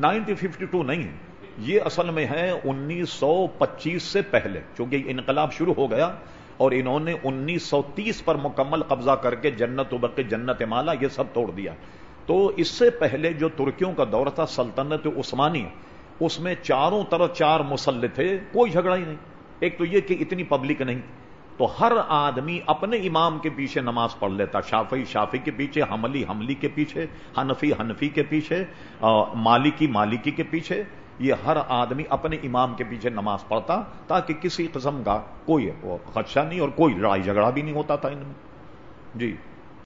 Nineteen fifty two نہیں، یہ اصل میں ہے انیس سو پچیس سے پہلے، چونکہ انقلاب شروع ہو گیا اور انہوں نے انیس سو تیس پر مکمل قبضہ کر کے جنت ابق جنت مالا، یہ سب توڑ دیا۔ تو اس سے پہلے جو ترکیوں کا دور تھا، سلطنت عثمانی، اس میں چاروں طرف چار مسلح تھے، کوئی جھگڑا ہی نہیں۔ ایک تو یہ کہ اتنی پبلک نہیں تو ہر آدمی اپنے امام کے پیچھے نماز پڑھ لیتا شافی شافی کے پیچھے، حملی حملی کے پیچھے، حنفی حنفی کے پیچھے مالکی مالکی کے پیچھے، یہ ہر آدمی اپنے امام کے پیچھے نماز پڑھتا تاکہ کسی قسم کا کوئی خدشہ نہیں اور کوئی لڑائی جھگڑا بھی نہیں ہوتا تھا ان میں۔ جی۔